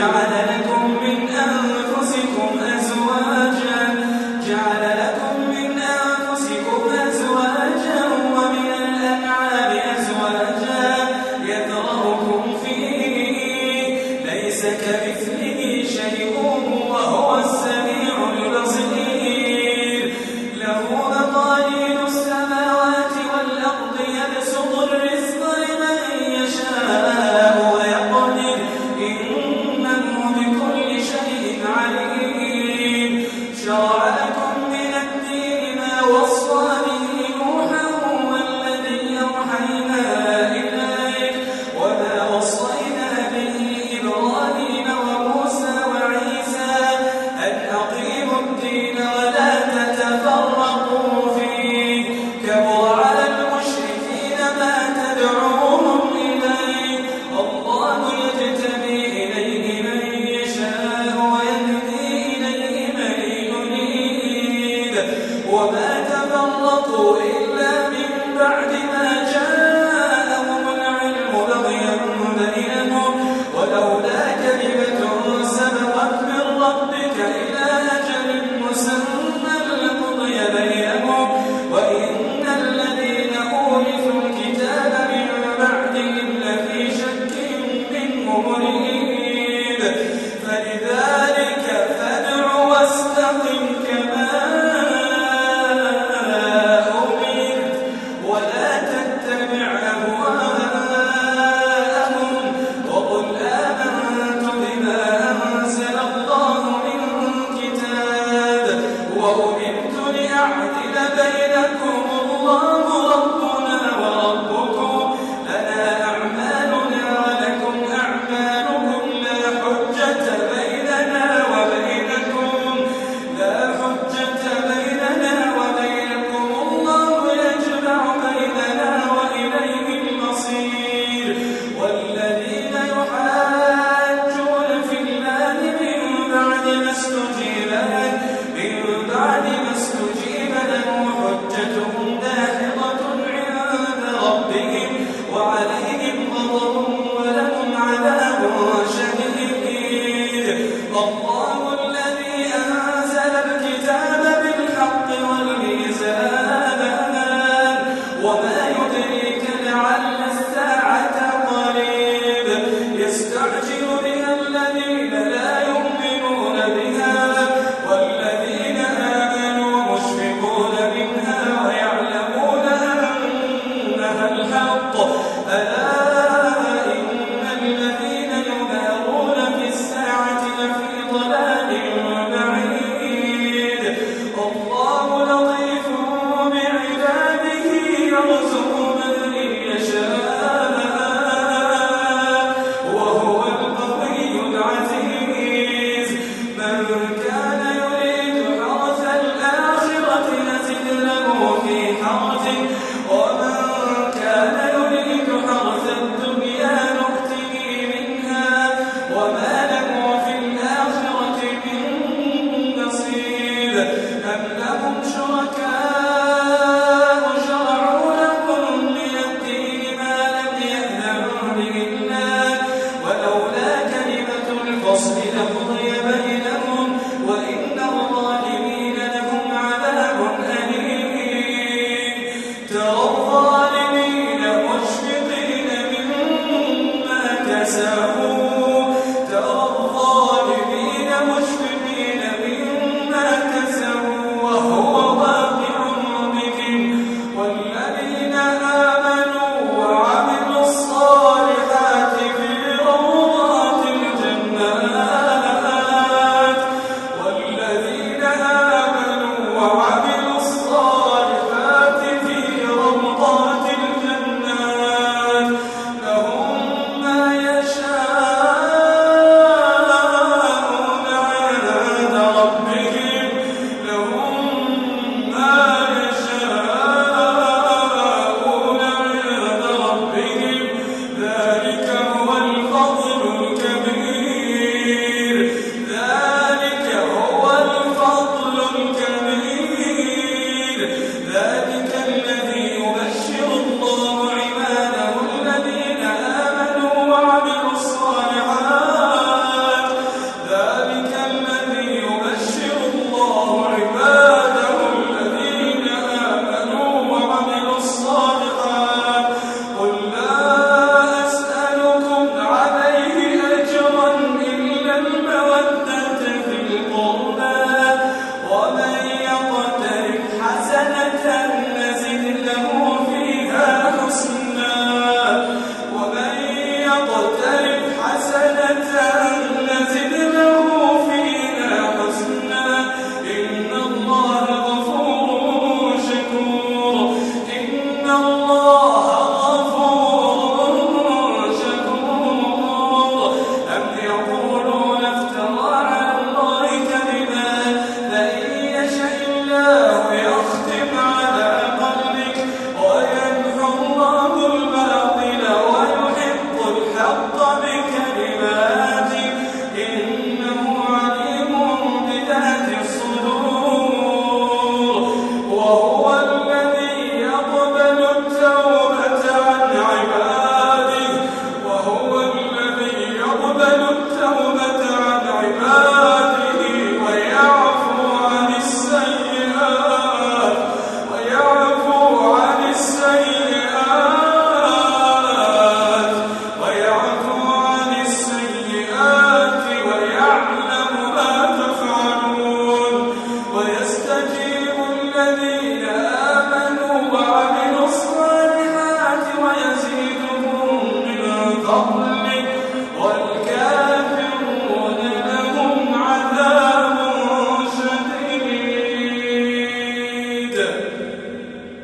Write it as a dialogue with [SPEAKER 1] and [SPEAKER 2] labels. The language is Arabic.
[SPEAKER 1] جعل ذلك الذي يبشر الله عباده الذين آمنوا